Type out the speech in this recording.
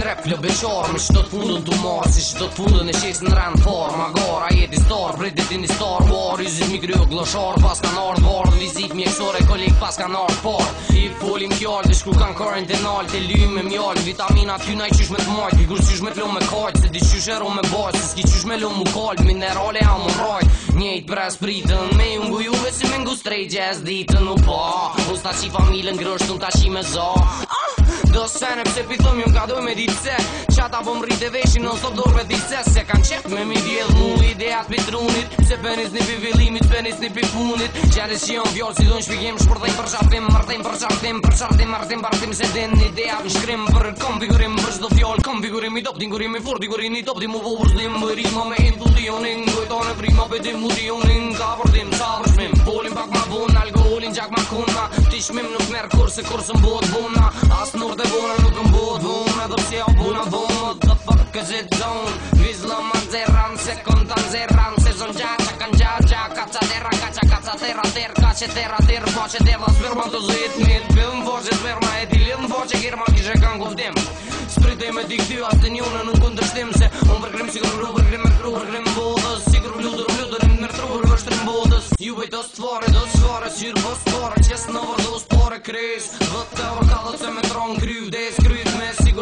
në rap flë beqar Me qëtë të fundën të marë Si qëtë të fundën e qesë në rëndë farë Ma gara jeti starë Bre dhe dini starë Barë i mi kryo glosharë Pas ka nërë të Vizit mi kolik pas ka nërë të I folim kjallë Dhe shku kanë kërën të nalë Të lyjmë me mjallë Vitamina të kynaj qysh me të majtë qysh me të lomë me kajtë Se di qysh e romë me bajtë Se s'ki qysh me lomë mu kajtë Minerale a Njejt për e spritën Me ju ngu juve si me ngu strejt Gjes ditën u pa Usta qi familën grështu në ta qi me za Ah! do sene Pse pi thëm ju doj me ditë se Qata po më rritë e veshin në sot dorve t'i se Se kanë qep me mi djedh mu Ideat pi trunit Se penis një pi vilimit Penis një pi punit Gjeris si jo në vjoll si do në shpikim Shpërdej për qartim Mërdej për qartim Për qartim Mërdej për qartim Se din ideat në shkrim Për konfigurim Për qdo fjoll Konfigurim i dopti Ngurim i di Ngurim i di Mu po përslim Më rima me intuzionin Gojtone prima Bedim mu dionin Ka përdim Sa përshmim Polim pak ma bun Algoholin gjak ma kuna Tishmim nuk merë kurse Kurse mbot buna cause it don't Vizlo man zerran, se kontan zerran Se zon gja, qa kan gja, gja Kaca dera, kaca, kaca, dera, der Ka që dera, der, po që deva Smirma të zhit, nit, bilm, po që smirma E dilim, po që girma, kishe kan kuftim Sprite me dikty, atë një unë nuk kundrështim Se un përgrim si kur gru, përgrim e kru, përgrim vodës Si do stvore, syr, po stvore Qes në vërdo stvore, kryz Vëtë të vërkallët se me tronë, kryv, des, kryz me